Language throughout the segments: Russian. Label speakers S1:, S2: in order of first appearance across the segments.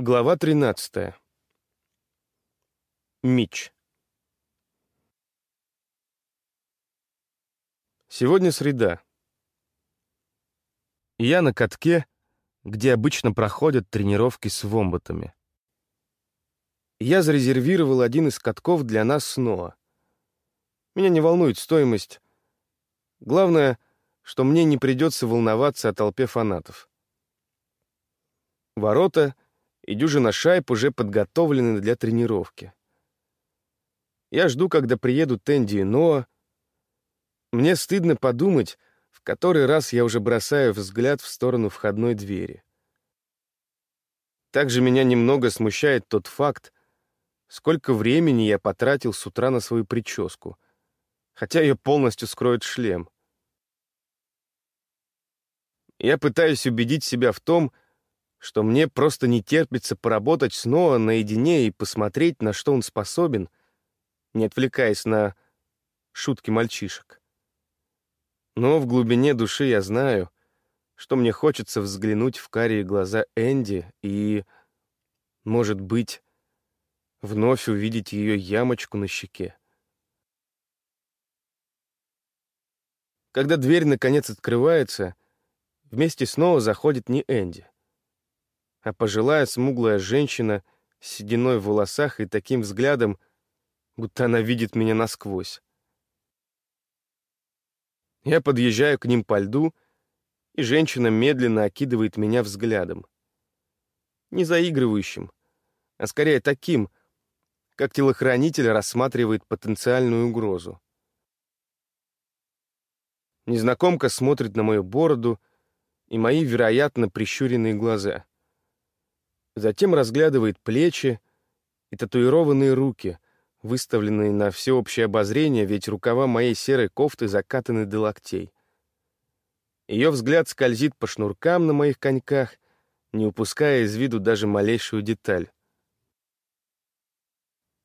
S1: Глава 13. Мич. Сегодня среда. Я на катке, где обычно проходят тренировки с вомбатами. Я зарезервировал один из катков для нас снова. Меня не волнует стоимость. Главное, что мне не придется волноваться о толпе фанатов. Ворота — и дюжина шайб уже подготовлены для тренировки. Я жду, когда приедут Энди и Ноа. Мне стыдно подумать, в который раз я уже бросаю взгляд в сторону входной двери. Также меня немного смущает тот факт, сколько времени я потратил с утра на свою прическу, хотя ее полностью скроет шлем. Я пытаюсь убедить себя в том, что что мне просто не терпится поработать снова наедине и посмотреть, на что он способен, не отвлекаясь на шутки мальчишек. Но в глубине души я знаю, что мне хочется взглянуть в карие глаза Энди и, может быть, вновь увидеть ее ямочку на щеке. Когда дверь наконец открывается, вместе снова заходит не Энди — а пожилая смуглая женщина с сединой в волосах и таким взглядом, будто она видит меня насквозь. Я подъезжаю к ним по льду, и женщина медленно окидывает меня взглядом. Не заигрывающим, а скорее таким, как телохранитель рассматривает потенциальную угрозу. Незнакомка смотрит на мою бороду и мои, вероятно, прищуренные глаза — Затем разглядывает плечи и татуированные руки, выставленные на всеобщее обозрение, ведь рукава моей серой кофты закатаны до локтей. Ее взгляд скользит по шнуркам на моих коньках, не упуская из виду даже малейшую деталь.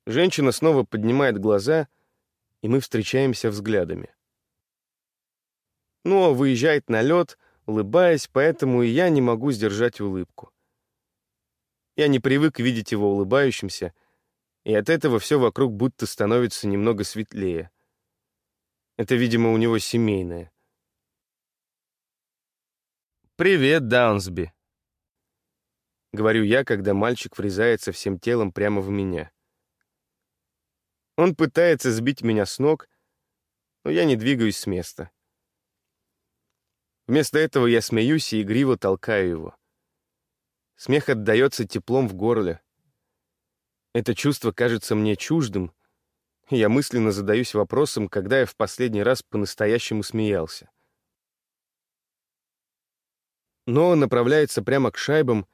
S1: Женщина снова поднимает глаза, и мы встречаемся взглядами. Но выезжает на лед, улыбаясь, поэтому и я не могу сдержать улыбку. Я не привык видеть его улыбающимся, и от этого все вокруг будто становится немного светлее. Это, видимо, у него семейное. «Привет, Даунсби», — говорю я, когда мальчик врезается всем телом прямо в меня. Он пытается сбить меня с ног, но я не двигаюсь с места. Вместо этого я смеюсь и игриво толкаю его. Смех отдается теплом в горле. Это чувство кажется мне чуждым, и я мысленно задаюсь вопросом, когда я в последний раз по-настоящему смеялся. Но он направляется прямо к шайбам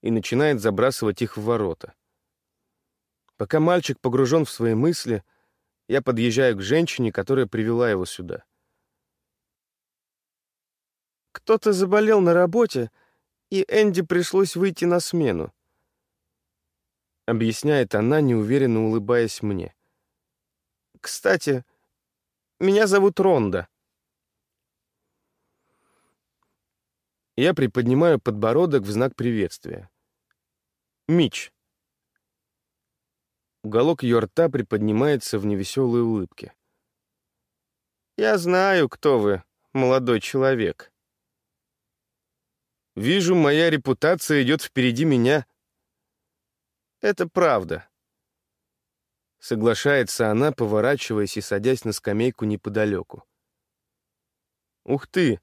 S1: и начинает забрасывать их в ворота. Пока мальчик погружен в свои мысли, я подъезжаю к женщине, которая привела его сюда.
S2: «Кто-то заболел на работе и Энди пришлось выйти на смену.
S1: Объясняет она, неуверенно улыбаясь мне.
S2: Кстати, меня зовут Ронда.
S1: Я приподнимаю подбородок в знак приветствия. Мич. Уголок ее рта приподнимается в невеселой улыбке.
S2: «Я знаю, кто вы, молодой человек».
S1: Вижу, моя репутация идет впереди меня.
S2: Это правда.
S1: Соглашается она, поворачиваясь и садясь на скамейку неподалеку. Ух ты!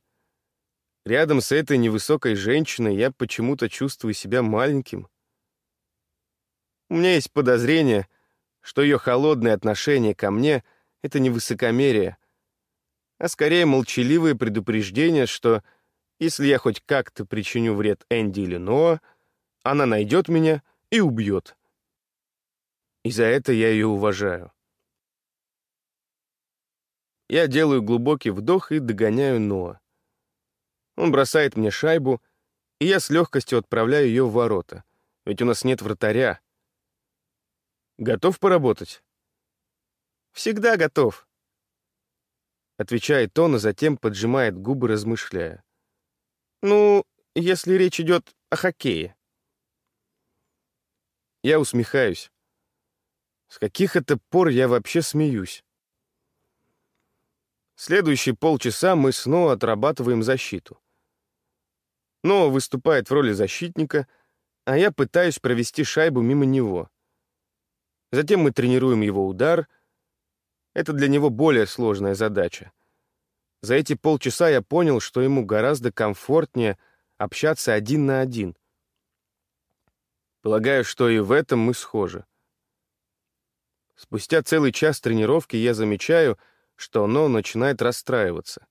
S1: Рядом с этой невысокой женщиной я почему-то чувствую себя маленьким. У меня есть подозрение, что ее холодное отношение ко мне — это не высокомерие, а скорее молчаливое предупреждение, что если я хоть как-то причиню вред Энди или Ноа, она найдет меня и убьет. И за это я ее уважаю. Я делаю глубокий вдох и догоняю Ноа. Он бросает мне шайбу, и я с легкостью отправляю ее в ворота, ведь у нас нет вратаря. Готов поработать?
S2: Всегда готов.
S1: Отвечает он, а затем поджимает губы, размышляя.
S2: Ну, если речь идет о хоккее.
S1: Я усмехаюсь. С каких это пор я вообще смеюсь? Следующие полчаса мы снова отрабатываем защиту. Ноа выступает в роли защитника, а я пытаюсь провести шайбу мимо него. Затем мы тренируем его удар. Это для него более сложная задача. За эти полчаса я понял, что ему гораздо комфортнее общаться один на один. Полагаю, что и в этом мы схожи. Спустя целый час тренировки я замечаю, что оно начинает расстраиваться.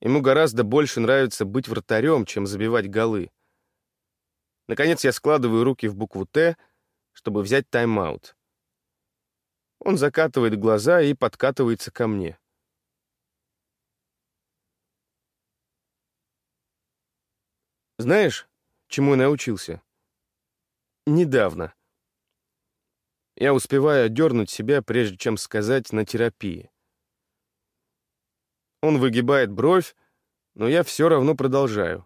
S1: Ему гораздо больше нравится быть вратарем, чем забивать голы. Наконец я складываю руки в букву «Т», чтобы взять тайм-аут. Он закатывает глаза и подкатывается ко мне. Знаешь, чему я научился? Недавно. Я успеваю отдернуть себя, прежде чем сказать «на терапии». Он выгибает бровь, но я все равно продолжаю.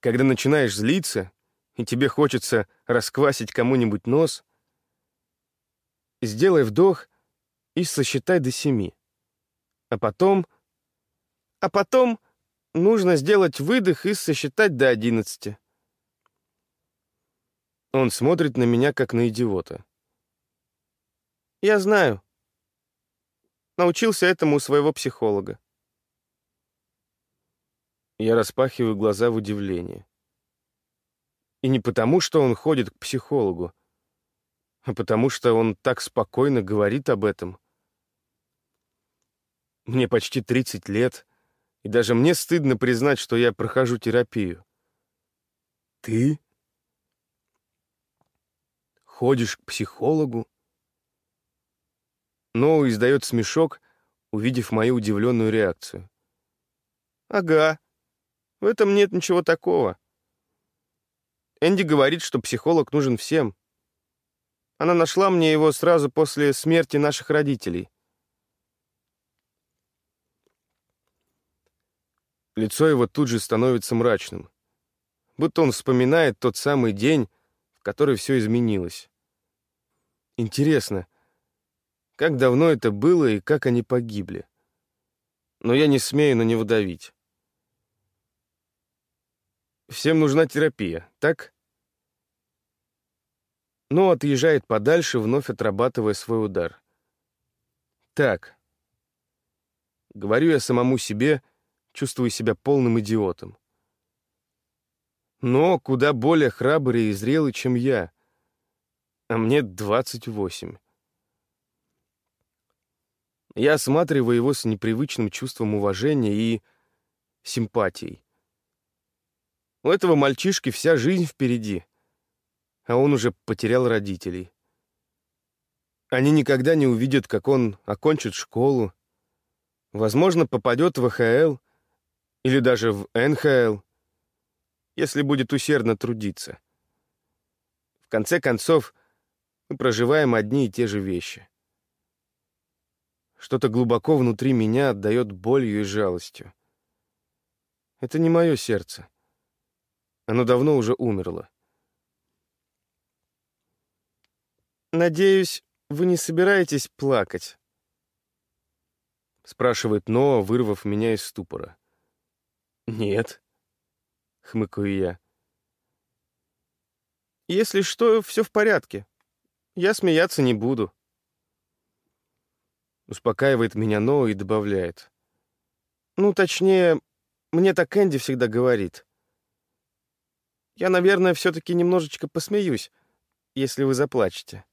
S1: Когда начинаешь злиться, и тебе хочется расквасить кому-нибудь нос, сделай вдох и сосчитай до семи. А потом... А потом нужно сделать выдох и сосчитать до одиннадцати. Он смотрит на меня, как на идиота. «Я знаю. Научился этому у своего психолога». Я распахиваю глаза в удивлении. И не потому, что он ходит к психологу, а потому что он так спокойно говорит об этом. Мне почти 30 лет, и даже мне стыдно признать, что я прохожу терапию. «Ты?» ходишь к психологу?» Ноу издает смешок, увидев мою удивленную реакцию. «Ага, в этом нет ничего такого. Энди говорит, что психолог нужен всем. Она нашла мне его сразу после смерти наших родителей. Лицо его тут же становится мрачным, будто он вспоминает тот самый день, в который все изменилось. Интересно, как давно это было и как они погибли? Но я не смею на него давить. Всем нужна терапия, так? Но отъезжает подальше, вновь отрабатывая свой удар. Так. Говорю я самому себе, чувствую себя полным идиотом. Но куда более храбрый и зрелый, чем я — а мне 28. Я осматриваю его с непривычным чувством уважения и симпатией. У этого мальчишки вся жизнь впереди, а он уже потерял родителей. Они никогда не увидят, как он окончит школу, возможно, попадет в ХЛ или даже в НХЛ, если будет усердно трудиться. В конце концов, мы проживаем одни и те же вещи. Что-то глубоко внутри меня отдает болью и жалостью. Это не мое сердце. Оно давно уже умерло. «Надеюсь, вы не собираетесь плакать?» — спрашивает Ноа, вырвав меня из ступора. «Нет», — хмыкаю я. «Если что, все в порядке. Я смеяться не буду. Успокаивает меня Ноу и добавляет. Ну, точнее, мне так Энди всегда говорит. Я, наверное, все-таки немножечко посмеюсь, если вы заплачете.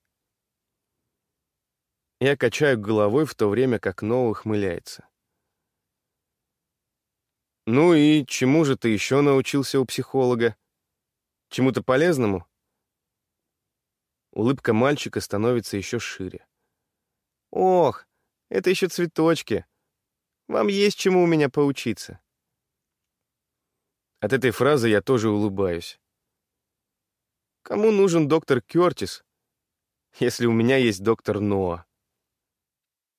S1: Я качаю головой в то время, как Ноу ухмыляется. «Ну и чему же ты еще научился у психолога? Чему-то полезному?» Улыбка мальчика становится еще шире. «Ох, это еще цветочки. Вам есть чему у меня поучиться». От этой фразы я тоже улыбаюсь. Кому нужен доктор Кертис, если у меня есть доктор Ноа?